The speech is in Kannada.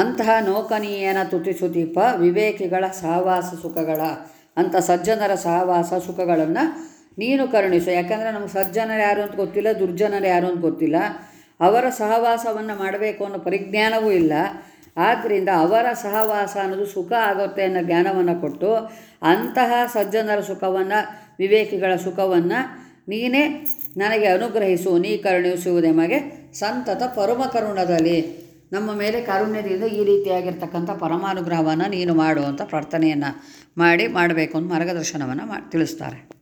ಅಂತಹ ನೌಕನೀಯನ ತುತಿಸುದೀಪ ವಿವೇಕಿಗಳ ಸಹವಾಸ ಸುಖಗಳ. ಅಂಥ ಸಜ್ಜನರ ಸಹವಾಸ ಸುಖಗಳನ್ನು ನೀನು ಕರುಣಿಸು. ಯಾಕಂದರೆ ನಮ್ಗೆ ಸಜ್ಜನರು ಯಾರು ಅಂತ ಗೊತ್ತಿಲ್ಲ, ದುರ್ಜನರು ಯಾರು ಅಂತ ಗೊತ್ತಿಲ್ಲ. ಅವರ ಸಹವಾಸವನ್ನು ಮಾಡಬೇಕು ಅನ್ನೋ ಪರಿಜ್ಞಾನವೂ ಇಲ್ಲ. ಆದ್ದರಿಂದ ಅವರ ಸಹವಾಸ ಅನ್ನೋದು ಸುಖ ಆಗುತ್ತೆ ಅನ್ನೋ ಜ್ಞಾನವನ್ನು ಕೊಟ್ಟು ಅಂತಹ ಸಜ್ಜನರ ಸುಖವನ್ನು, ವಿವೇಕಿಗಳ ಸುಖವನ್ನು ನೀನೇ ನನಗೆ ಅನುಗ್ರಹಿಸು, ನೀ ಕರುಣಿಸುವುದೆಮಗೆ ಸಂತತ ಪರಮ ಕರುಣದಲ್ಲಿ. ನಮ್ಮ ಮೇಲೆ ಕಾರುಣ್ಯದಿಂದ ಈ ರೀತಿಯಾಗಿರ್ತಕ್ಕಂಥ ಪರಮಾನುಗ್ರಹವನ್ನು ನೀನು ಮಾಡು ಅಂತ ಪ್ರಾರ್ಥನೆಯನ್ನು ಮಾಡಿ ಮಾಡಬೇಕು ಅಂತ ಮಾರ್ಗದರ್ಶನವನ್ನು ಮಾ ತಿಳಿಸ್ತಾರೆ.